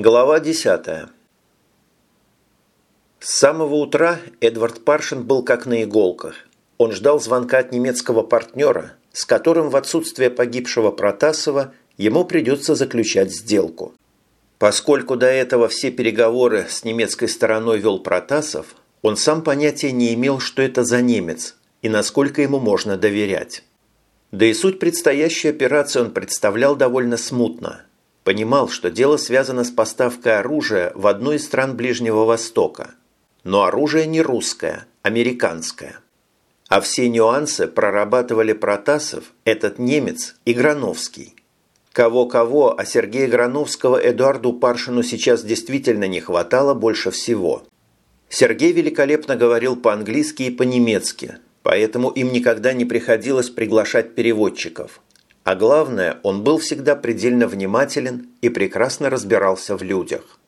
Глава 10. С самого утра Эдвард Паршин был как на иголках. Он ждал звонка от немецкого партнера, с которым в отсутствие погибшего Протасова ему придется заключать сделку. Поскольку до этого все переговоры с немецкой стороной вел Протасов, он сам понятия не имел, что это за немец и насколько ему можно доверять. Да и суть предстоящей операции он представлял довольно смутно. Понимал, что дело связано с поставкой оружия в одну из стран Ближнего Востока. Но оружие не русское, американское. А все нюансы прорабатывали Протасов, этот немец и Грановский. Кого-кого, а Сергея Грановского Эдуарду Паршину сейчас действительно не хватало больше всего. Сергей великолепно говорил по-английски и по-немецки, поэтому им никогда не приходилось приглашать переводчиков. А главное, он был всегда предельно внимателен и прекрасно разбирался в людях.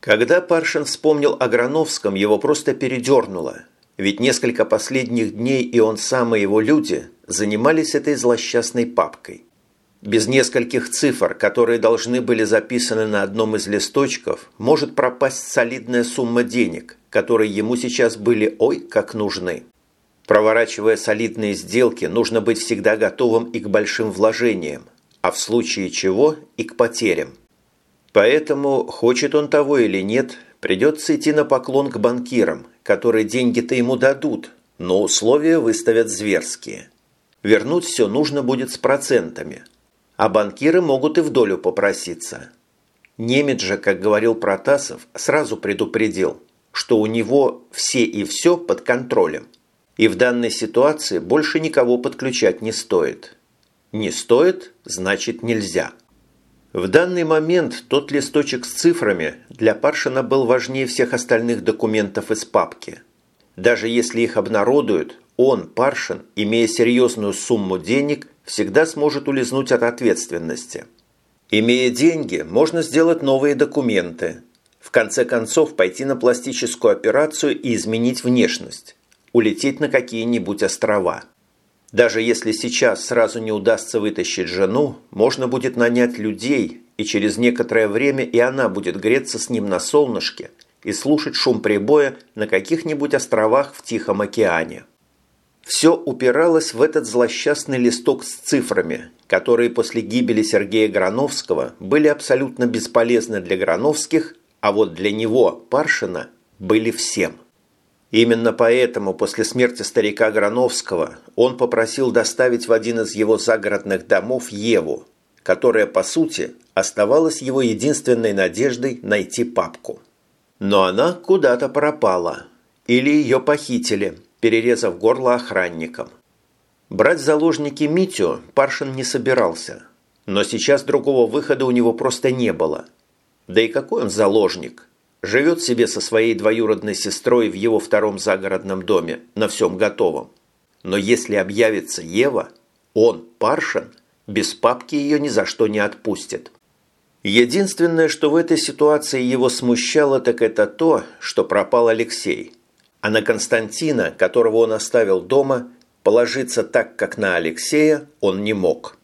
Когда Паршин вспомнил о Грановском, его просто передернуло, ведь несколько последних дней и он сам, и его люди занимались этой злосчастной папкой. Без нескольких цифр, которые должны были записаны на одном из листочков, может пропасть солидная сумма денег, которые ему сейчас были ой как нужны. Проворачивая солидные сделки, нужно быть всегда готовым и к большим вложениям, а в случае чего и к потерям. Поэтому, хочет он того или нет, придется идти на поклон к банкирам, которые деньги-то ему дадут, но условия выставят зверские. Вернуть все нужно будет с процентами, а банкиры могут и в долю попроситься. Немец же, как говорил Протасов, сразу предупредил, что у него все и все под контролем – и в данной ситуации больше никого подключать не стоит. Не стоит, значит нельзя. В данный момент тот листочек с цифрами для Паршина был важнее всех остальных документов из папки. Даже если их обнародуют, он, Паршин, имея серьезную сумму денег, всегда сможет улизнуть от ответственности. Имея деньги, можно сделать новые документы. В конце концов, пойти на пластическую операцию и изменить внешность улететь на какие-нибудь острова. Даже если сейчас сразу не удастся вытащить жену, можно будет нанять людей, и через некоторое время и она будет греться с ним на солнышке и слушать шум прибоя на каких-нибудь островах в Тихом океане. Все упиралось в этот злосчастный листок с цифрами, которые после гибели Сергея Грановского были абсолютно бесполезны для Грановских, а вот для него, Паршина, были всем – Именно поэтому после смерти старика Грановского он попросил доставить в один из его загородных домов Еву, которая, по сути, оставалась его единственной надеждой найти папку. Но она куда-то пропала. Или ее похитили, перерезав горло охранникам. Брать заложники Митю Паршин не собирался. Но сейчас другого выхода у него просто не было. Да и какой он заложник? Живет себе со своей двоюродной сестрой в его втором загородном доме, на всем готовом. Но если объявится Ева, он, Паршин, без папки ее ни за что не отпустит. Единственное, что в этой ситуации его смущало, так это то, что пропал Алексей. А на Константина, которого он оставил дома, положиться так, как на Алексея, он не мог.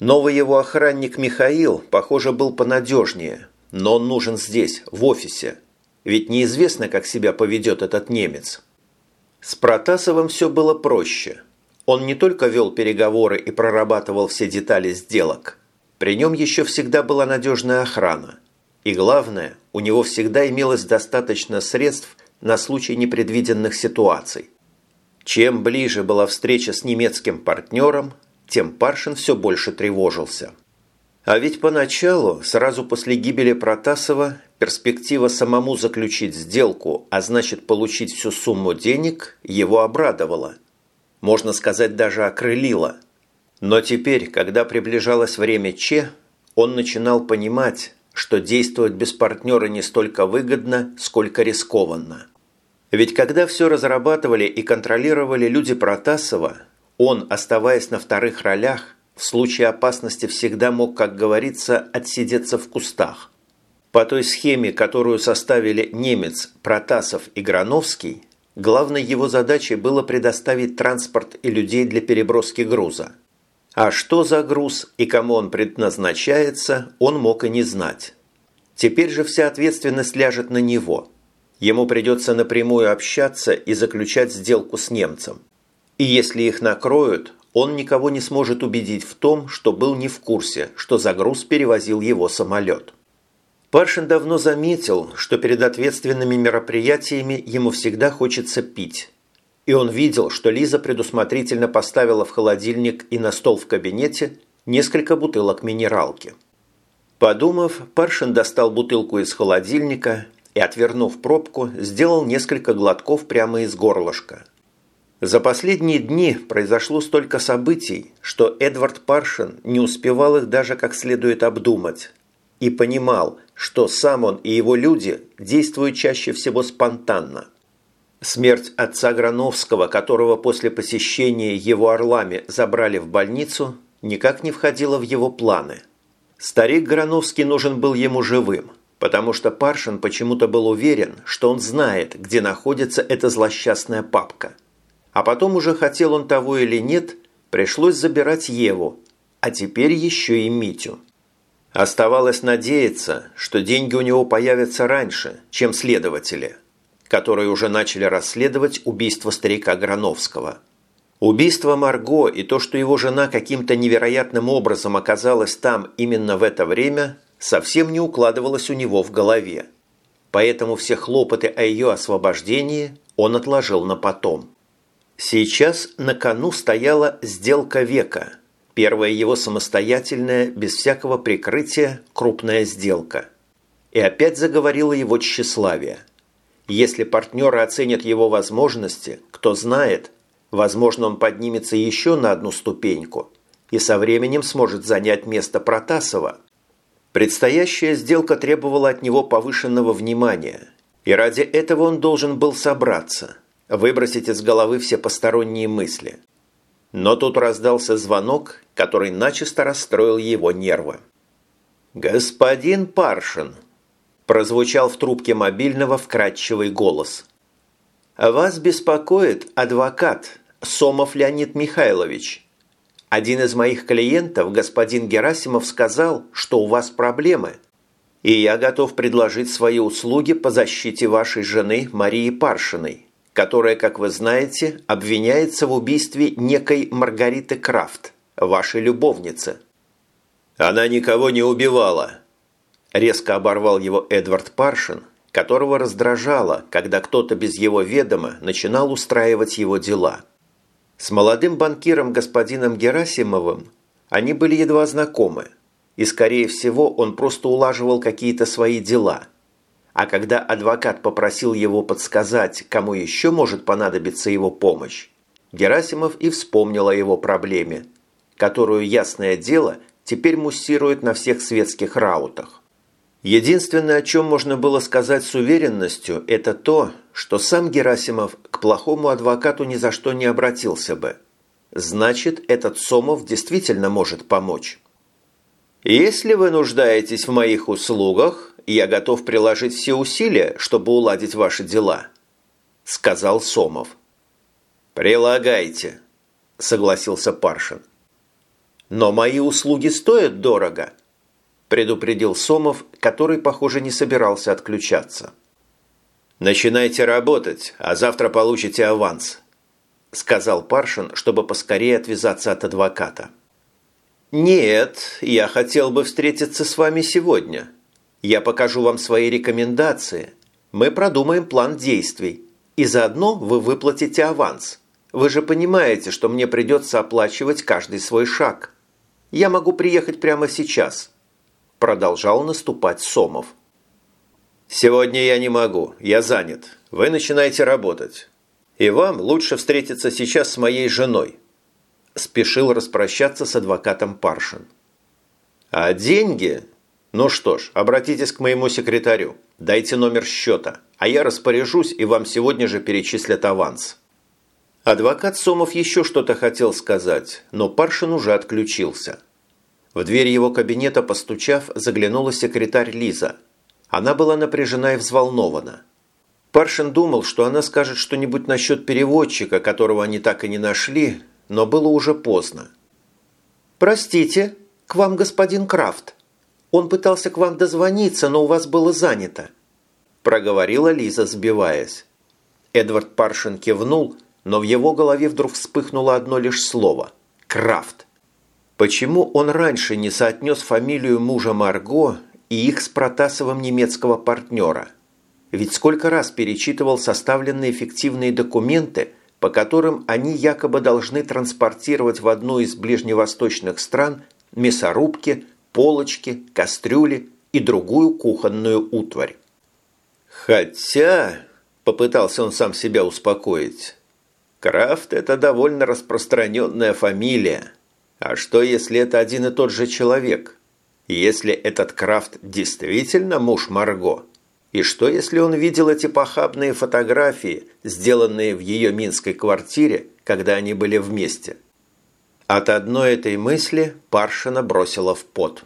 Новый его охранник Михаил, похоже, был понадежнее, но он нужен здесь, в офисе. Ведь неизвестно, как себя поведет этот немец. С Протасовым все было проще. Он не только вел переговоры и прорабатывал все детали сделок. При нем еще всегда была надежная охрана. И главное, у него всегда имелось достаточно средств на случай непредвиденных ситуаций. Чем ближе была встреча с немецким партнером, тем Паршин все больше тревожился. А ведь поначалу, сразу после гибели Протасова, перспектива самому заключить сделку, а значит получить всю сумму денег, его обрадовала. Можно сказать, даже окрылила. Но теперь, когда приближалось время Че, он начинал понимать, что действовать без партнера не столько выгодно, сколько рискованно. Ведь когда все разрабатывали и контролировали люди Протасова, он, оставаясь на вторых ролях, в случае опасности всегда мог, как говорится, отсидеться в кустах. По той схеме, которую составили немец, Протасов и Грановский, главной его задачей было предоставить транспорт и людей для переброски груза. А что за груз и кому он предназначается, он мог и не знать. Теперь же вся ответственность ляжет на него. Ему придется напрямую общаться и заключать сделку с немцем. И если их накроют, он никого не сможет убедить в том, что был не в курсе, что за груз перевозил его самолет. Паршин давно заметил, что перед ответственными мероприятиями ему всегда хочется пить. И он видел, что Лиза предусмотрительно поставила в холодильник и на стол в кабинете несколько бутылок минералки. Подумав, Паршин достал бутылку из холодильника и, отвернув пробку, сделал несколько глотков прямо из горлышка. За последние дни произошло столько событий, что Эдвард Паршин не успевал их даже как следует обдумать и понимал, что сам он и его люди действуют чаще всего спонтанно. Смерть отца Грановского, которого после посещения его орлами забрали в больницу, никак не входила в его планы – Старик Грановский нужен был ему живым, потому что Паршин почему-то был уверен, что он знает, где находится эта злосчастная папка. А потом уже хотел он того или нет, пришлось забирать Еву, а теперь еще и Митю. Оставалось надеяться, что деньги у него появятся раньше, чем следователи, которые уже начали расследовать убийство старика Грановского – Убийство Марго и то, что его жена каким-то невероятным образом оказалась там именно в это время, совсем не укладывалось у него в голове. Поэтому все хлопоты о ее освобождении он отложил на потом. Сейчас на кону стояла сделка века, первая его самостоятельная, без всякого прикрытия, крупная сделка. И опять заговорило его тщеславие. Если партнеры оценят его возможности, кто знает – Возможно, он поднимется еще на одну ступеньку и со временем сможет занять место Протасова. Предстоящая сделка требовала от него повышенного внимания, и ради этого он должен был собраться, выбросить из головы все посторонние мысли. Но тут раздался звонок, который начисто расстроил его нервы. «Господин Паршин!» – прозвучал в трубке мобильного вкрадчивый голос. «Вас беспокоит адвокат Сомов Леонид Михайлович. Один из моих клиентов, господин Герасимов, сказал, что у вас проблемы, и я готов предложить свои услуги по защите вашей жены Марии Паршиной, которая, как вы знаете, обвиняется в убийстве некой Маргариты Крафт, вашей любовницы. Она никого не убивала. Резко оборвал его Эдвард Паршин, которого раздражало, когда кто-то без его ведома начинал устраивать его дела – с молодым банкиром господином Герасимовым они были едва знакомы, и, скорее всего, он просто улаживал какие-то свои дела. А когда адвокат попросил его подсказать, кому еще может понадобиться его помощь, Герасимов и вспомнил о его проблеме, которую, ясное дело, теперь муссирует на всех светских раутах. Единственное, о чем можно было сказать с уверенностью, это то, что сам Герасимов к плохому адвокату ни за что не обратился бы. Значит, этот Сомов действительно может помочь. «Если вы нуждаетесь в моих услугах, я готов приложить все усилия, чтобы уладить ваши дела», – сказал Сомов. «Прилагайте», – согласился Паршин. «Но мои услуги стоят дорого», предупредил Сомов, который, похоже, не собирался отключаться. «Начинайте работать, а завтра получите аванс», – сказал Паршин, чтобы поскорее отвязаться от адвоката. «Нет, я хотел бы встретиться с вами сегодня. Я покажу вам свои рекомендации. Мы продумаем план действий, и заодно вы выплатите аванс. Вы же понимаете, что мне придется оплачивать каждый свой шаг. Я могу приехать прямо сейчас» продолжал наступать Сомов. «Сегодня я не могу, я занят. Вы начинаете работать. И вам лучше встретиться сейчас с моей женой», спешил распрощаться с адвокатом Паршин. «А деньги? Ну что ж, обратитесь к моему секретарю, дайте номер счета, а я распоряжусь и вам сегодня же перечислят аванс». Адвокат Сомов еще что-то хотел сказать, но Паршин уже отключился – в дверь его кабинета, постучав, заглянула секретарь Лиза. Она была напряжена и взволнована. Паршин думал, что она скажет что-нибудь насчет переводчика, которого они так и не нашли, но было уже поздно. «Простите, к вам господин Крафт», Он пытался к вам дозвониться, но у вас было занято», – проговорила Лиза, сбиваясь. Эдвард Паршин кивнул, но в его голове вдруг вспыхнуло одно лишь слово – «Крафт». Почему он раньше не соотнес фамилию мужа Марго и их с Протасовым немецкого партнера? Ведь сколько раз перечитывал составленные фиктивные документы, по которым они якобы должны транспортировать в одну из ближневосточных стран мясорубки, полочки, кастрюли и другую кухонную утварь. Хотя, попытался он сам себя успокоить, Крафт – это довольно распространенная фамилия. А что, если это один и тот же человек? Если этот Крафт действительно муж Марго? И что, если он видел эти похабные фотографии, сделанные в ее минской квартире, когда они были вместе? От одной этой мысли Паршина бросила в пот.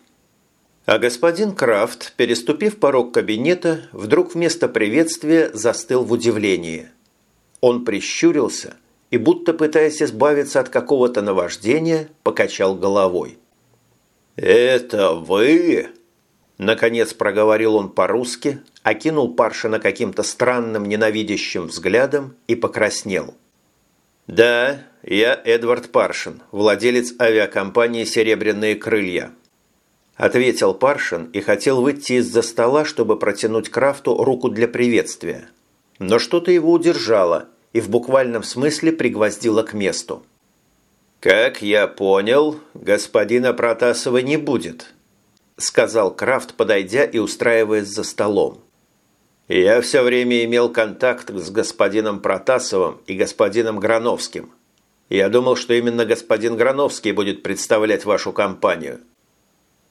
А господин Крафт, переступив порог кабинета, вдруг вместо приветствия застыл в удивлении. Он прищурился и, будто пытаясь избавиться от какого-то наваждения, покачал головой. «Это вы?» Наконец проговорил он по-русски, окинул Паршина каким-то странным ненавидящим взглядом и покраснел. «Да, я Эдвард Паршин, владелец авиакомпании «Серебряные крылья», Ответил Паршин и хотел выйти из-за стола, чтобы протянуть Крафту руку для приветствия. Но что-то его удержало и в буквальном смысле пригвоздило к месту. «Как я понял, господина Протасова не будет», сказал Крафт, подойдя и устраиваясь за столом. «Я все время имел контакт с господином Протасовым и господином Грановским. Я думал, что именно господин Грановский будет представлять вашу компанию».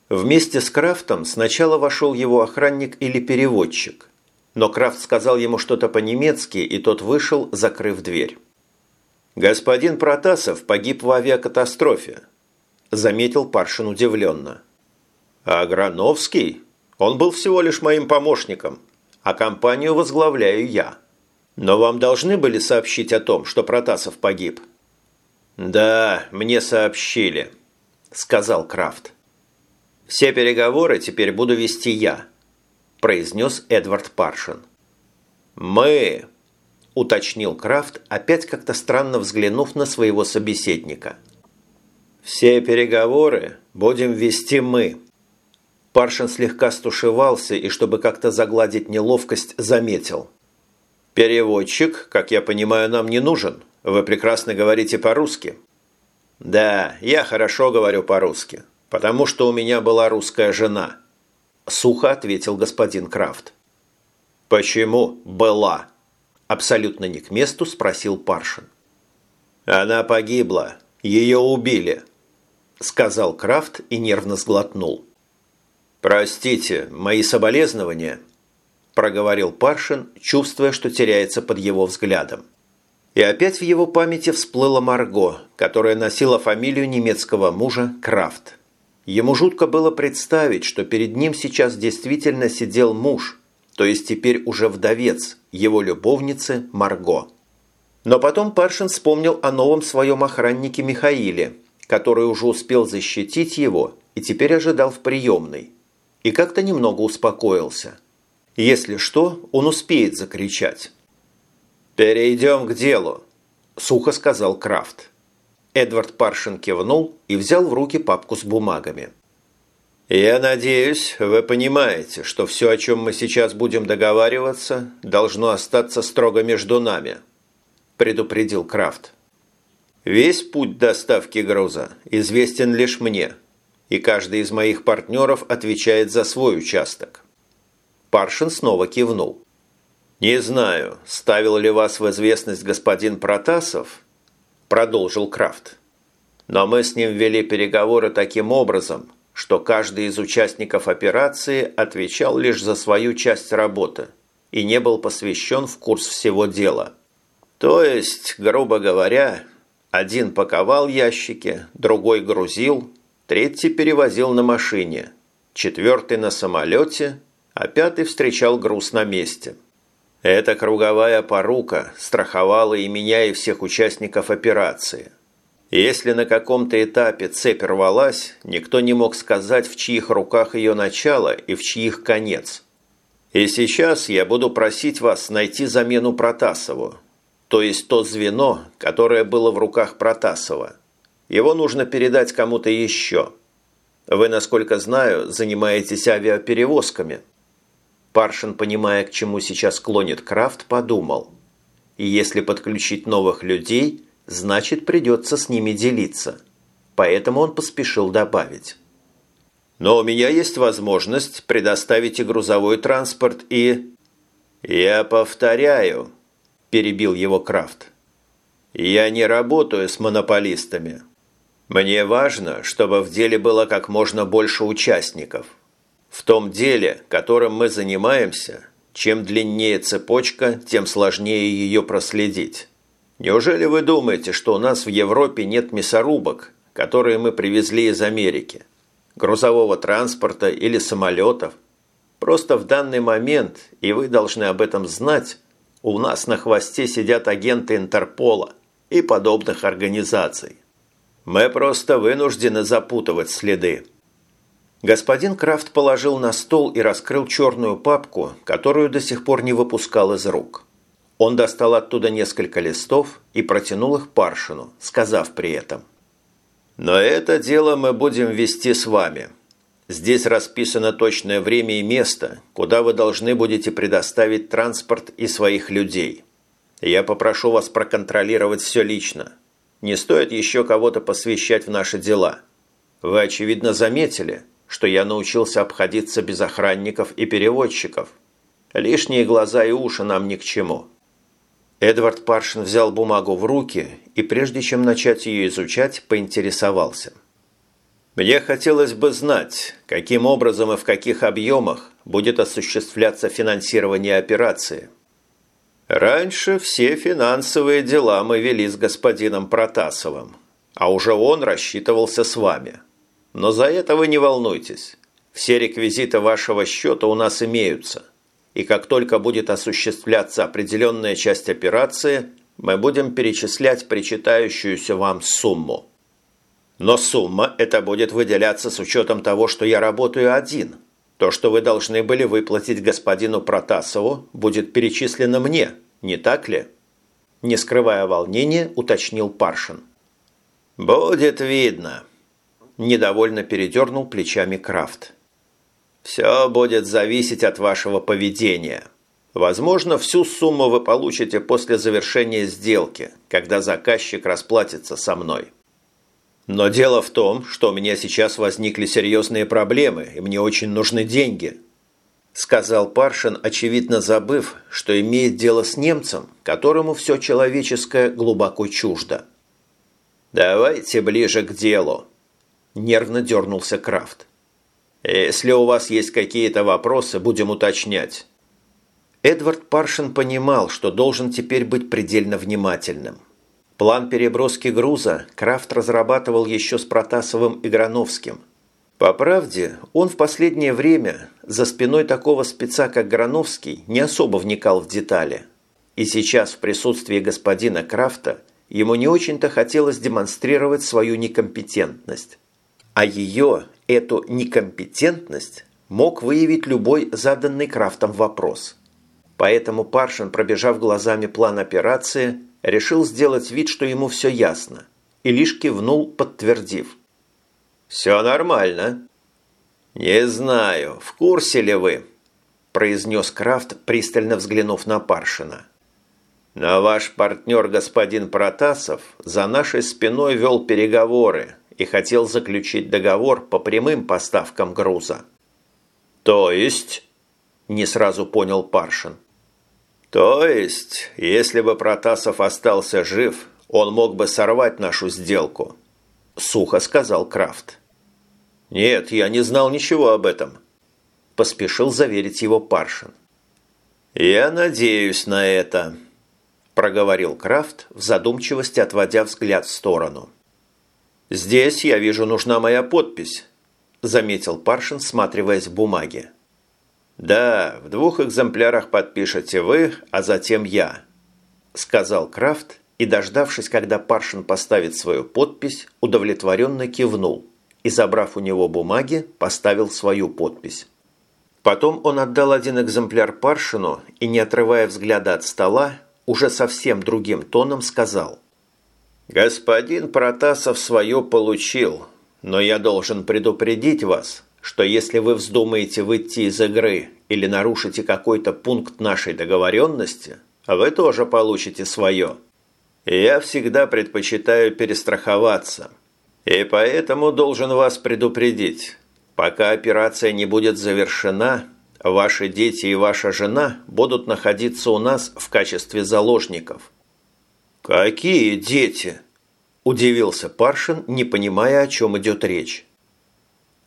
Вместе с Крафтом сначала вошел его охранник или переводчик, но Крафт сказал ему что-то по-немецки, и тот вышел, закрыв дверь. «Господин Протасов погиб в авиакатастрофе», – заметил Паршин удивленно. «А Грановский? Он был всего лишь моим помощником, а компанию возглавляю я. Но вам должны были сообщить о том, что Протасов погиб?» «Да, мне сообщили», – сказал Крафт. «Все переговоры теперь буду вести я», – произнес Эдвард Паршин. «Мы», – уточнил Крафт, опять как-то странно взглянув на своего собеседника. «Все переговоры будем вести мы». Паршин слегка стушевался и, чтобы как-то загладить неловкость, заметил. «Переводчик, как я понимаю, нам не нужен. Вы прекрасно говорите по-русски». «Да, я хорошо говорю по-русски потому что у меня была русская жена», – сухо ответил господин Крафт. «Почему была?» – абсолютно не к месту спросил Паршин. «Она погибла. Ее убили», – сказал Крафт и нервно сглотнул. «Простите, мои соболезнования», – проговорил Паршин, чувствуя, что теряется под его взглядом. И опять в его памяти всплыла Марго, которая носила фамилию немецкого мужа Крафт. Ему жутко было представить, что перед ним сейчас действительно сидел муж, то есть теперь уже вдовец, его любовницы Марго. Но потом Паршин вспомнил о новом своем охраннике Михаиле, который уже успел защитить его и теперь ожидал в приемной. И как-то немного успокоился. Если что, он успеет закричать. «Перейдем к делу», – сухо сказал Крафт. Эдвард Паршин кивнул и взял в руки папку с бумагами. «Я надеюсь, вы понимаете, что все, о чем мы сейчас будем договариваться, должно остаться строго между нами», – предупредил Крафт. «Весь путь доставки груза известен лишь мне, и каждый из моих партнеров отвечает за свой участок». Паршин снова кивнул. «Не знаю, ставил ли вас в известность господин Протасов, продолжил Крафт. Но мы с ним вели переговоры таким образом, что каждый из участников операции отвечал лишь за свою часть работы и не был посвящен в курс всего дела. То есть, грубо говоря, один паковал ящики, другой грузил, третий перевозил на машине, четвертый на самолете, а пятый встречал груз на месте – эта круговая порука страховала и меня, и всех участников операции. Если на каком-то этапе цепь рвалась, никто не мог сказать, в чьих руках ее начало и в чьих конец. И сейчас я буду просить вас найти замену Протасову, то есть то звено, которое было в руках Протасова. Его нужно передать кому-то еще. Вы, насколько знаю, занимаетесь авиаперевозками. Паршин, понимая, к чему сейчас клонит Крафт, подумал. И если подключить новых людей, значит придется с ними делиться. Поэтому он поспешил добавить. Но у меня есть возможность предоставить и грузовой транспорт, и... «Я повторяю», – перебил его Крафт. «Я не работаю с монополистами. Мне важно, чтобы в деле было как можно больше участников. В том деле, которым мы занимаемся, чем длиннее цепочка, тем сложнее ее проследить. Неужели вы думаете, что у нас в Европе нет мясорубок, которые мы привезли из Америки?» грузового транспорта или самолетов. Просто в данный момент, и вы должны об этом знать, у нас на хвосте сидят агенты Интерпола и подобных организаций. Мы просто вынуждены запутывать следы. Господин Крафт положил на стол и раскрыл черную папку, которую до сих пор не выпускал из рук. Он достал оттуда несколько листов и протянул их Паршину, сказав при этом – но это дело мы будем вести с вами. Здесь расписано точное время и место, куда вы должны будете предоставить транспорт и своих людей. Я попрошу вас проконтролировать все лично. Не стоит еще кого-то посвящать в наши дела. Вы, очевидно, заметили, что я научился обходиться без охранников и переводчиков. Лишние глаза и уши нам ни к чему. Эдвард Паршин взял бумагу в руки и, прежде чем начать ее изучать, поинтересовался. «Мне хотелось бы знать, каким образом и в каких объемах будет осуществляться финансирование операции. Раньше все финансовые дела мы вели с господином Протасовым, а уже он рассчитывался с вами. Но за это вы не волнуйтесь. Все реквизиты вашего счета у нас имеются» и как только будет осуществляться определенная часть операции, мы будем перечислять причитающуюся вам сумму. Но сумма эта будет выделяться с учетом того, что я работаю один. То, что вы должны были выплатить господину Протасову, будет перечислено мне, не так ли?» Не скрывая волнения, уточнил Паршин. «Будет видно», – недовольно передернул плечами Крафт. Все будет зависеть от вашего поведения. Возможно, всю сумму вы получите после завершения сделки, когда заказчик расплатится со мной. Но дело в том, что у меня сейчас возникли серьезные проблемы, и мне очень нужны деньги», – сказал Паршин, очевидно забыв, что имеет дело с немцем, которому все человеческое глубоко чуждо. «Давайте ближе к делу», – нервно дернулся Крафт. Если у вас есть какие-то вопросы, будем уточнять». Эдвард Паршин понимал, что должен теперь быть предельно внимательным. План переброски груза Крафт разрабатывал еще с Протасовым и Грановским. По правде, он в последнее время за спиной такого спеца, как Грановский, не особо вникал в детали. И сейчас в присутствии господина Крафта ему не очень-то хотелось демонстрировать свою некомпетентность. А ее Эту некомпетентность мог выявить любой заданный Крафтом вопрос. Поэтому Паршин, пробежав глазами план операции, решил сделать вид, что ему все ясно, и лишь кивнул, подтвердив. «Все нормально». «Не знаю, в курсе ли вы?» – произнес Крафт, пристально взглянув на Паршина. «Но ваш партнер господин Протасов за нашей спиной вел переговоры и хотел заключить договор по прямым поставкам груза. «То есть?» – не сразу понял Паршин. «То есть, если бы Протасов остался жив, он мог бы сорвать нашу сделку», – сухо сказал Крафт. «Нет, я не знал ничего об этом», – поспешил заверить его Паршин. «Я надеюсь на это», – проговорил Крафт в задумчивости, отводя взгляд в сторону. «Здесь, я вижу, нужна моя подпись», – заметил Паршин, всматриваясь в бумаги. «Да, в двух экземплярах подпишете вы, а затем я», – сказал Крафт и дождавшись, когда Паршин поставит свою подпись, удовлетворенно кивнул и, забрав у него бумаги, поставил свою подпись. Потом он отдал один экземпляр Паршину и, не отрывая взгляда от стола, уже совсем другим тоном сказал. «Господин Протасов свое получил, но я должен предупредить вас, что если вы вздумаете выйти из игры или нарушите какой-то пункт нашей договоренности, вы тоже получите свое. Я всегда предпочитаю перестраховаться, и поэтому должен вас предупредить». Пока операция не будет завершена, ваши дети и ваша жена будут находиться у нас в качестве заложников». «Какие дети?» – удивился Паршин, не понимая, о чем идет речь.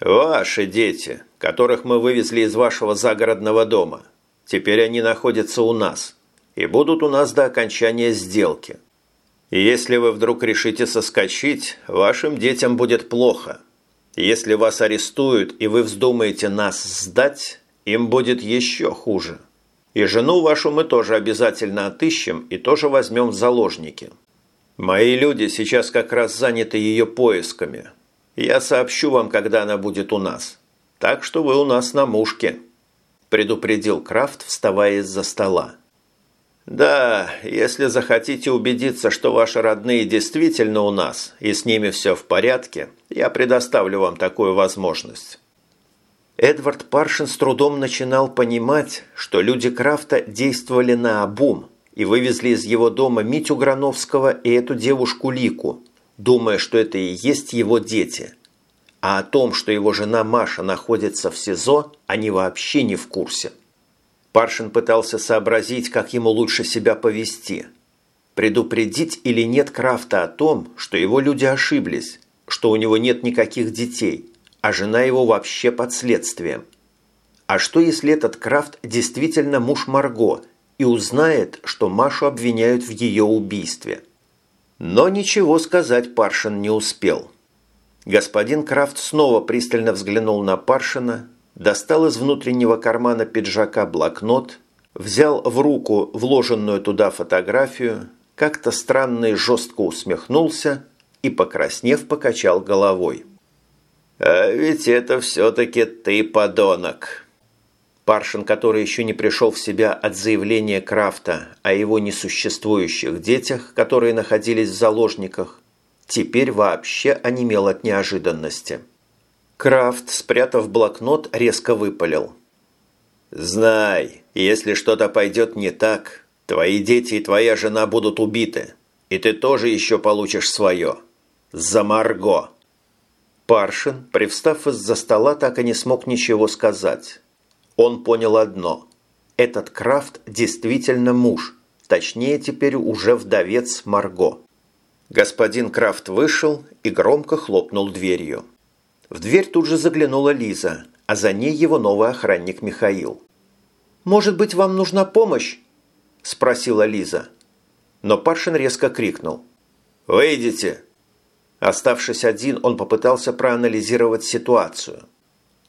«Ваши дети, которых мы вывезли из вашего загородного дома. Теперь они находятся у нас и будут у нас до окончания сделки. И если вы вдруг решите соскочить, вашим детям будет плохо. Если вас арестуют и вы вздумаете нас сдать, им будет еще хуже. И жену вашу мы тоже обязательно отыщем и тоже возьмем в заложники. Мои люди сейчас как раз заняты ее поисками. Я сообщу вам, когда она будет у нас. Так что вы у нас на мушке», – предупредил Крафт, вставая из-за стола. «Да, если захотите убедиться, что ваши родные действительно у нас и с ними все в порядке, я предоставлю вам такую возможность». Эдвард Паршин с трудом начинал понимать, что люди Крафта действовали на обум и вывезли из его дома Митю Грановского и эту девушку Лику, думая, что это и есть его дети. А о том, что его жена Маша находится в СИЗО, они вообще не в курсе. Паршин пытался сообразить, как ему лучше себя повести. Предупредить или нет Крафта о том, что его люди ошиблись, что у него нет никаких детей, а жена его вообще под следствием. А что, если этот Крафт действительно муж Марго и узнает, что Машу обвиняют в ее убийстве? Но ничего сказать Паршин не успел. Господин Крафт снова пристально взглянул на Паршина, достал из внутреннего кармана пиджака блокнот, взял в руку вложенную туда фотографию, как-то странно и жестко усмехнулся и, покраснев, покачал головой. «А ведь это все-таки ты, подонок!» Паршин, который еще не пришел в себя от заявления Крафта о его несуществующих детях, которые находились в заложниках, теперь вообще онемел от неожиданности. Крафт, спрятав блокнот, резко выпалил. «Знай, если что-то пойдет не так, твои дети и твоя жена будут убиты, и ты тоже еще получишь свое. За Марго!» Паршин, привстав из-за стола, так и не смог ничего сказать. Он понял одно. Этот Крафт действительно муж, точнее теперь уже вдовец Марго. Господин Крафт вышел и громко хлопнул дверью. В дверь тут же заглянула Лиза, а за ней его новый охранник Михаил. «Может быть, вам нужна помощь?» – спросила Лиза. Но Паршин резко крикнул. «Выйдите!» Оставшись один, он попытался проанализировать ситуацию.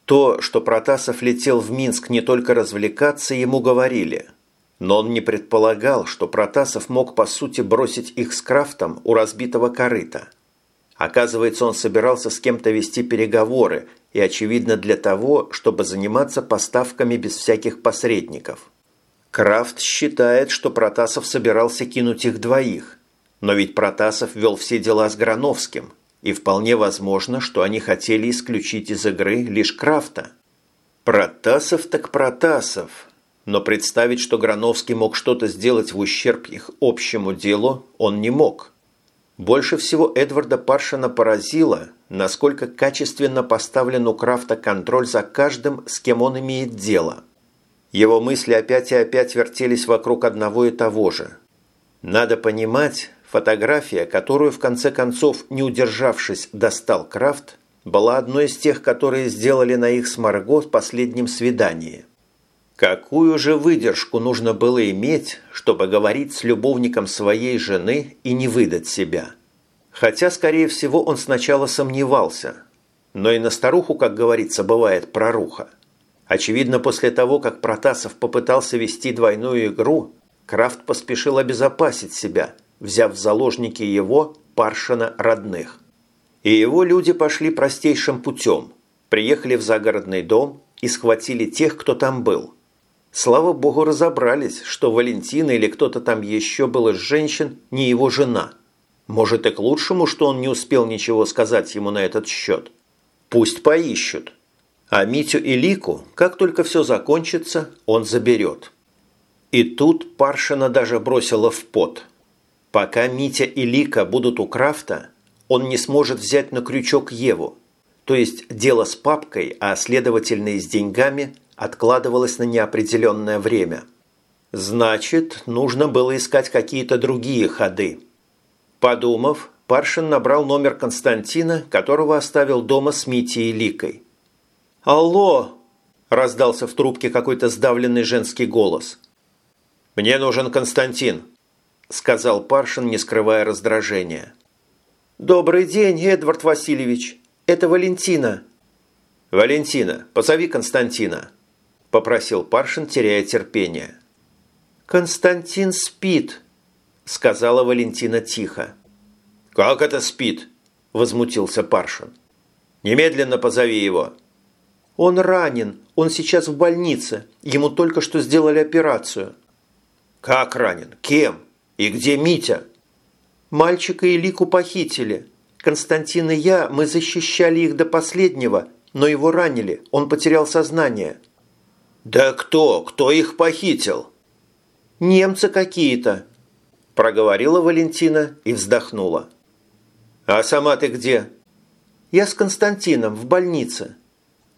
То, что Протасов летел в Минск не только развлекаться, ему говорили. Но он не предполагал, что Протасов мог по сути бросить их с Крафтом у разбитого корыта – Оказывается, он собирался с кем-то вести переговоры, и, очевидно, для того, чтобы заниматься поставками без всяких посредников. Крафт считает, что Протасов собирался кинуть их двоих. Но ведь Протасов вел все дела с Грановским, и вполне возможно, что они хотели исключить из игры лишь Крафта. Протасов так Протасов. Но представить, что Грановский мог что-то сделать в ущерб их общему делу, он не мог. Больше всего Эдварда Паршина поразило, насколько качественно поставлен у Крафта контроль за каждым, с кем он имеет дело. Его мысли опять и опять вертелись вокруг одного и того же. Надо понимать, фотография, которую в конце концов, не удержавшись, достал Крафт, была одной из тех, которые сделали на их с Марго последнем свидании. Какую же выдержку нужно было иметь, чтобы говорить с любовником своей жены и не выдать себя? Хотя, скорее всего, он сначала сомневался. Но и на старуху, как говорится, бывает проруха. Очевидно, после того, как Протасов попытался вести двойную игру, Крафт поспешил обезопасить себя взяв в заложники его, Паршина, родных. И его люди пошли простейшим путем, приехали в загородный дом и схватили тех, кто там был. Слава богу, разобрались, что Валентина или кто-то там еще был из женщин не его жена. Может и к лучшему, что он не успел ничего сказать ему на этот счет. Пусть поищут. А Митю и Лику, как только все закончится, он заберет. И тут Паршина даже бросила в пот. Пока Митя и Лика будут у Крафта, он не сможет взять на крючок Еву. То есть дело с папкой, а следовательно и с деньгами, откладывалось на неопределенное время. Значит, нужно было искать какие-то другие ходы. Подумав, Паршин набрал номер Константина, которого оставил дома с Митей и Ликой. «Алло!» – раздался в трубке какой-то сдавленный женский голос. «Мне нужен Константин», – сказал Паршин, не скрывая раздражения. «Добрый день, Эдвард Васильевич. Это Валентина». «Валентина, позови Константина», – попросил Паршин, теряя терпение. «Константин спит», – сказала Валентина тихо. «Как это спит?» – возмутился Паршин. «Немедленно позови его». «Он ранен. Он сейчас в больнице. Ему только что сделали операцию». «Как ранен? Кем? И где Митя?» «Мальчика и Лику похитили. Константин и я, мы защищали их до последнего, но его ранили. Он потерял сознание». «Да кто? Кто их похитил?» «Немцы какие-то», – проговорила Валентина и вздохнула. «А сама ты где?» «Я с Константином в больнице».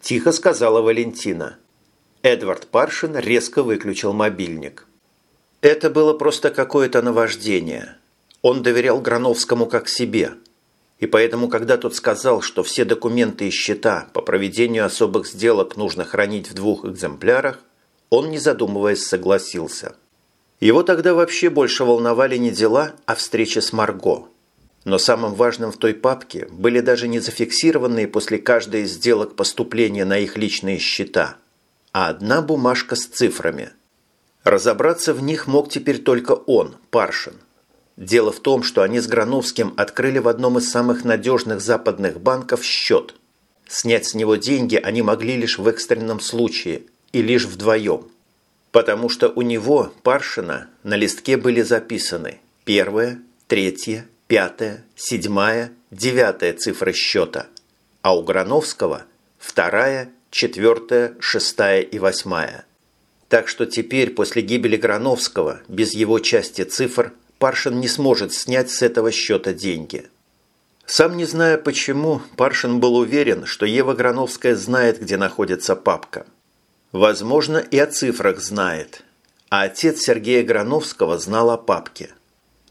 – тихо сказала Валентина. Эдвард Паршин резко выключил мобильник. Это было просто какое-то наваждение. Он доверял Грановскому как себе. И поэтому, когда тот сказал, что все документы и счета по проведению особых сделок нужно хранить в двух экземплярах, он, не задумываясь, согласился. Его тогда вообще больше волновали не дела, а встреча с Марго – но самым важным в той папке были даже не зафиксированные после каждой из сделок поступления на их личные счета, а одна бумажка с цифрами. Разобраться в них мог теперь только он, Паршин. Дело в том, что они с Грановским открыли в одном из самых надежных западных банков счет. Снять с него деньги они могли лишь в экстренном случае и лишь вдвоем. Потому что у него, Паршина, на листке были записаны первое, третье, пятая, седьмая, девятая цифры счета, а у Грановского вторая, четвертая, шестая и восьмая. Так что теперь, после гибели Грановского, без его части цифр, Паршин не сможет снять с этого счета деньги. Сам не зная почему, Паршин был уверен, что Ева Грановская знает, где находится папка. Возможно, и о цифрах знает. А отец Сергея Грановского знал о папке –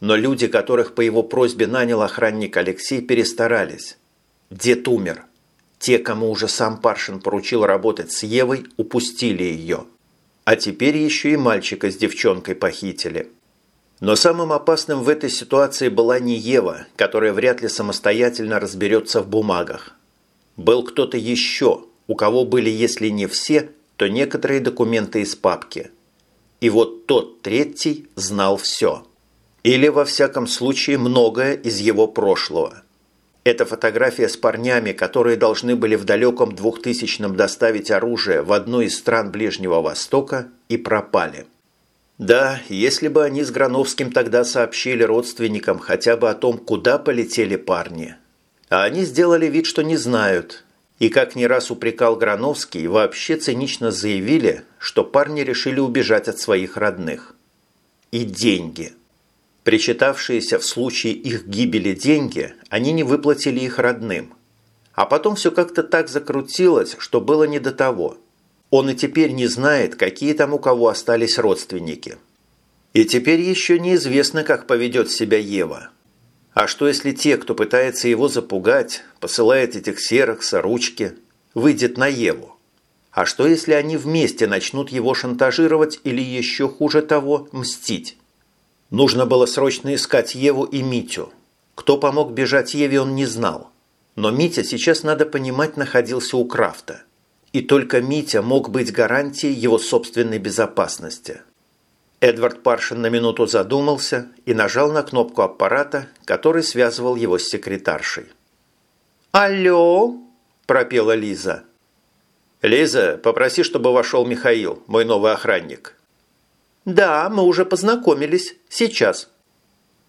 но люди, которых по его просьбе нанял охранник Алексей, перестарались. Дед умер. Те, кому уже сам Паршин поручил работать с Евой, упустили ее. А теперь еще и мальчика с девчонкой похитили. Но самым опасным в этой ситуации была не Ева, которая вряд ли самостоятельно разберется в бумагах. Был кто-то еще, у кого были, если не все, то некоторые документы из папки. И вот тот третий знал все. Или, во всяком случае, многое из его прошлого. Это фотография с парнями, которые должны были в далеком 2000-м доставить оружие в одну из стран Ближнего Востока и пропали. Да, если бы они с Грановским тогда сообщили родственникам хотя бы о том, куда полетели парни. А они сделали вид, что не знают. И, как не раз упрекал Грановский, вообще цинично заявили, что парни решили убежать от своих родных. И деньги – Причитавшиеся в случае их гибели деньги, они не выплатили их родным. А потом все как-то так закрутилось, что было не до того. Он и теперь не знает, какие там у кого остались родственники. И теперь еще неизвестно, как поведет себя Ева. А что если те, кто пытается его запугать, посылает этих серых соручки, выйдет на Еву? А что если они вместе начнут его шантажировать или еще хуже того, мстить? Нужно было срочно искать Еву и Митю. Кто помог бежать Еве, он не знал. Но Митя, сейчас, надо понимать, находился у Крафта. И только Митя мог быть гарантией его собственной безопасности. Эдвард Паршин на минуту задумался и нажал на кнопку аппарата, который связывал его с секретаршей. «Алло!» – пропела Лиза. «Лиза, попроси, чтобы вошел Михаил, мой новый охранник». «Да, мы уже познакомились. Сейчас».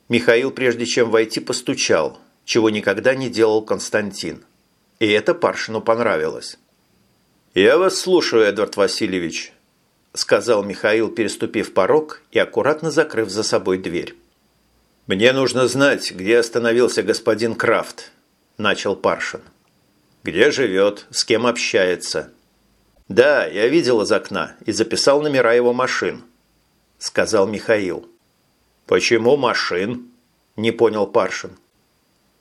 Михаил, прежде чем войти, постучал, чего никогда не делал Константин. И это Паршину понравилось. «Я вас слушаю, Эдвард Васильевич», – сказал Михаил, переступив порог и аккуратно закрыв за собой дверь. «Мне нужно знать, где остановился господин Крафт», – начал Паршин. «Где живет, с кем общается». «Да, я видел из окна и записал номера его машин», – сказал Михаил. «Почему машин?» – не понял Паршин.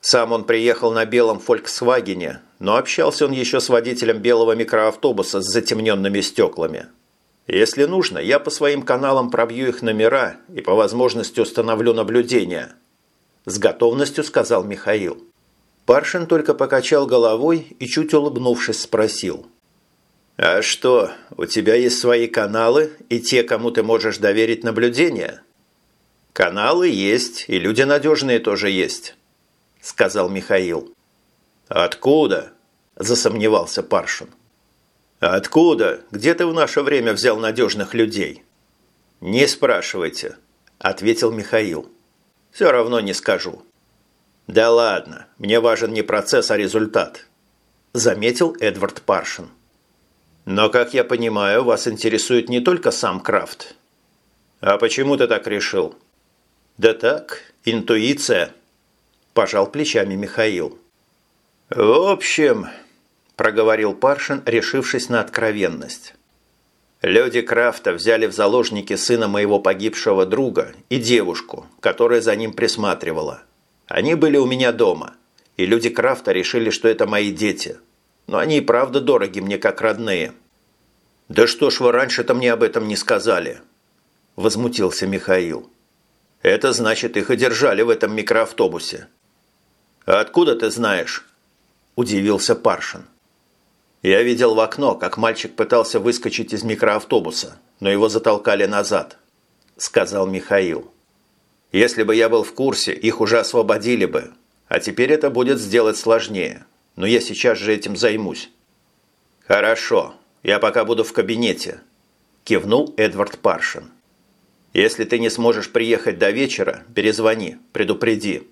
Сам он приехал на белом «Фольксвагене», но общался он еще с водителем белого микроавтобуса с затемненными стеклами – если нужно, я по своим каналам пробью их номера и по возможности установлю наблюдение», – с готовностью сказал Михаил. Паршин только покачал головой и, чуть улыбнувшись, спросил. «А что, у тебя есть свои каналы и те, кому ты можешь доверить наблюдение?» «Каналы есть, и люди надежные тоже есть», – сказал Михаил. «Откуда?» – засомневался Паршин. «Откуда? Где ты в наше время взял надежных людей?» «Не спрашивайте», – ответил Михаил. «Все равно не скажу». «Да ладно, мне важен не процесс, а результат», – заметил Эдвард Паршин. «Но, как я понимаю, вас интересует не только сам Крафт». «А почему ты так решил?» «Да так, интуиция», – пожал плечами Михаил. «В общем, проговорил Паршин, решившись на откровенность. Люди Крафта взяли в заложники сына моего погибшего друга и девушку, которая за ним присматривала. Они были у меня дома, и люди Крафта решили, что это мои дети. Но они и правда дороги мне как родные. «Да что ж вы раньше-то мне об этом не сказали?» – возмутился Михаил. «Это значит, их и держали в этом микроавтобусе». «А откуда ты знаешь?» – удивился Паршин. Я видел в окно, как мальчик пытался выскочить из микроавтобуса, но его затолкали назад», – сказал Михаил. «Если бы я был в курсе, их уже освободили бы. А теперь это будет сделать сложнее. Но я сейчас же этим займусь». «Хорошо. Я пока буду в кабинете», – кивнул Эдвард Паршин. «Если ты не сможешь приехать до вечера, перезвони, предупреди».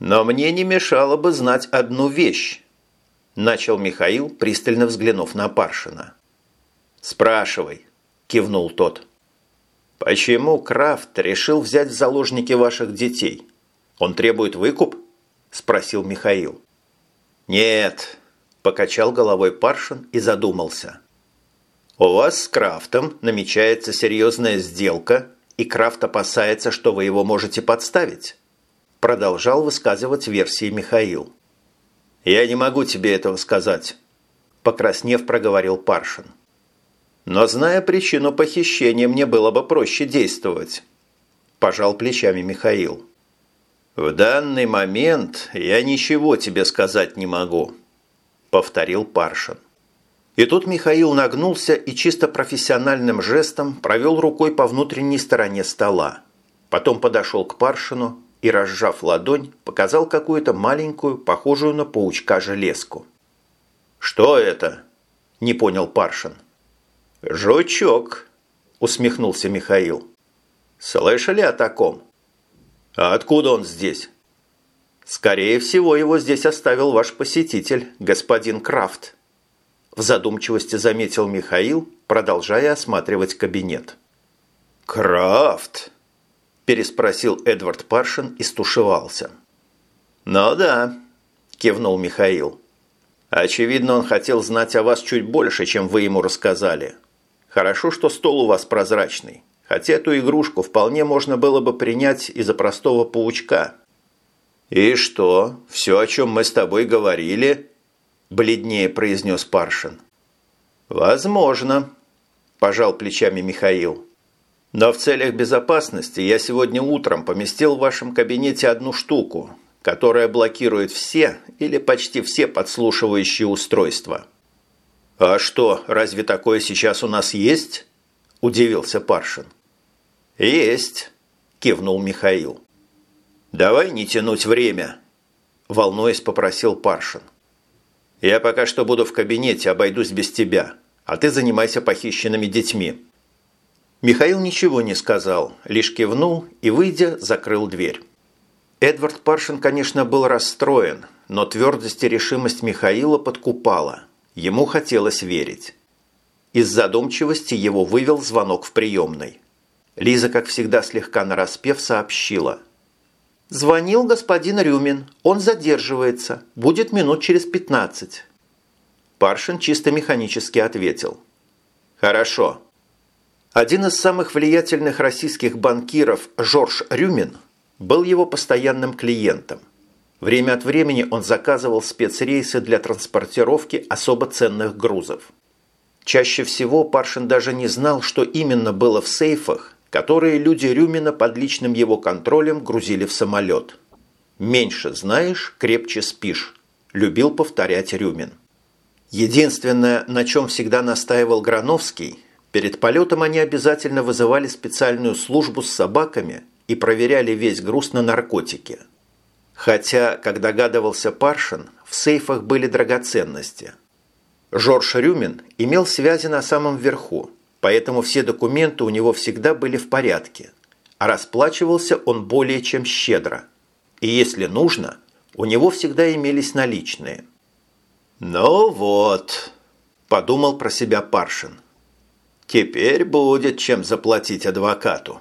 «Но мне не мешало бы знать одну вещь», – начал Михаил, пристально взглянув на Паршина. «Спрашивай», – кивнул тот. «Почему Крафт решил взять в заложники ваших детей? Он требует выкуп?» – спросил Михаил. «Нет», – покачал головой Паршин и задумался. «У вас с Крафтом намечается серьезная сделка, и Крафт опасается, что вы его можете подставить», – продолжал высказывать версии Михаил. «Я не могу тебе этого сказать», – покраснев, проговорил Паршин. «Но зная причину похищения, мне было бы проще действовать», – пожал плечами Михаил. «В данный момент я ничего тебе сказать не могу», – повторил Паршин. И тут Михаил нагнулся и чисто профессиональным жестом провел рукой по внутренней стороне стола. Потом подошел к Паршину и, разжав ладонь, показал какую-то маленькую, похожую на паучка железку. «Что это?» – не понял Паршин. «Жучок», – усмехнулся Михаил. «Слышали о таком?» «А откуда он здесь?» «Скорее всего, его здесь оставил ваш посетитель, господин Крафт», – в задумчивости заметил Михаил, продолжая осматривать кабинет. «Крафт!» Переспросил Эдвард Паршин и стушевался. «Ну да», – кивнул Михаил. «Очевидно, он хотел знать о вас чуть больше, чем вы ему рассказали. Хорошо, что стол у вас прозрачный, хотя эту игрушку вполне можно было бы принять из-за простого паучка». «И что, все, о чем мы с тобой говорили?» – бледнее произнес Паршин. «Возможно», – пожал плечами Михаил. Но в целях безопасности я сегодня утром поместил в вашем кабинете одну штуку, которая блокирует все или почти все подслушивающие устройства. «А что, разве такое сейчас у нас есть?» – удивился Паршин. «Есть», – кивнул Михаил. «Давай не тянуть время», – волнуясь попросил Паршин. «Я пока что буду в кабинете, обойдусь без тебя, а ты занимайся похищенными детьми». Михаил ничего не сказал, лишь кивнул и, выйдя, закрыл дверь. Эдвард Паршин, конечно, был расстроен, но твердость и решимость Михаила подкупала. Ему хотелось верить. Из задумчивости его вывел звонок в приемной. Лиза, как всегда, слегка нараспев, сообщила. «Звонил господин Рюмин. Он задерживается. Будет минут через пятнадцать». Паршин чисто механически ответил. «Хорошо». Один из самых влиятельных российских банкиров Жорж Рюмин был его постоянным клиентом. Время от времени он заказывал спецрейсы для транспортировки особо ценных грузов. Чаще всего Паршин даже не знал, что именно было в сейфах, которые люди Рюмина под личным его контролем грузили в самолет. «Меньше знаешь, крепче спишь», – любил повторять Рюмин. Единственное, на чем всегда настаивал Грановский, перед полетом они обязательно вызывали специальную службу с собаками и проверяли весь груз на наркотики. Хотя, как догадывался Паршин, в сейфах были драгоценности. Жорж Рюмин имел связи на самом верху, поэтому все документы у него всегда были в порядке, а расплачивался он более чем щедро. И если нужно, у него всегда имелись наличные. «Ну вот», – подумал про себя Паршин, – «теперь будет чем заплатить адвокату».